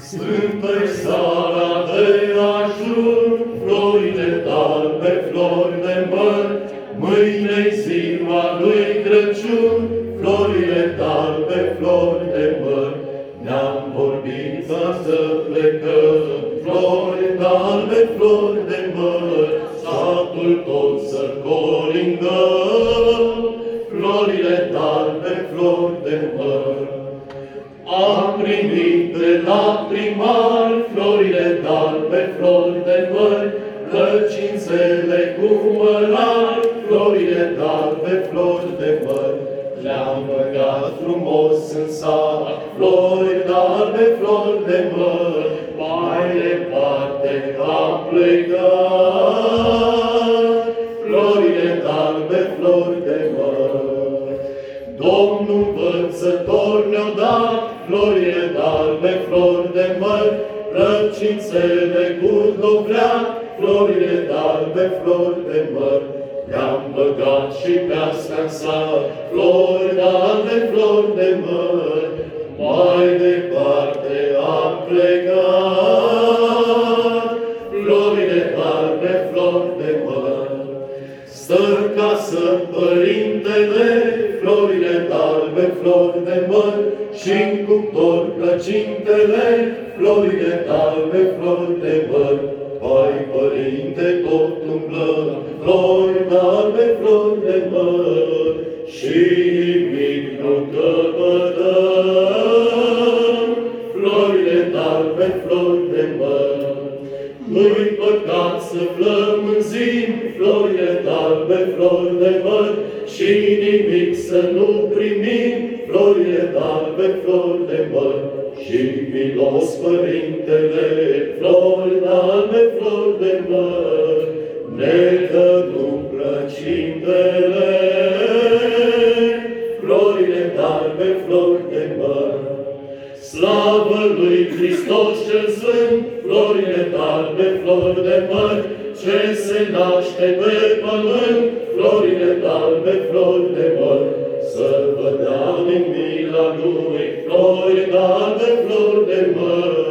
Sfântă-i seara de ajun, florile talbe, flori de măr, Mâine-i ziua lui Crăciun, florile talbe, flori de măr. Ne-am vorbit ca să plecăm, flori talbe, flori de măr, Satul tot să colindăm, primit de la primar florile dalbe, flori de măr, Răcințele cu mărar, florile dalbe, flori de măr. Le-am băgat frumos în sat, flori dalbe, flori de măr, Mai departe am plecat, Domnul învățător ne-a dat florile dalbe, flori de măr, răcințele cu dovleac, florile dalbe, flori de măr. Le-am băgat și pe astea în sat, flori dalbe, flori de măr, mai Stă casă părintele, florile albe, flori de măr, și în cuptor plăcintele, florile albe, flori de măr. Hai, părinte, tot umblă, flori albe, flori de măr, și Nu-i păcat să flămânzim florile albe, flori de măr, și nimic să nu primim florile albe, flori de măr. Și milos Părintele, flori albe, flori de măr, ne dă nu plăcintele, florile albe, flori de măr. Slavă lui Hristos cel Sfânt, florile albe, flori de măr, ce se naște pe pământ, florile albe, flori de măr. Să vă dea din mila lui, flori albe, flori de măr,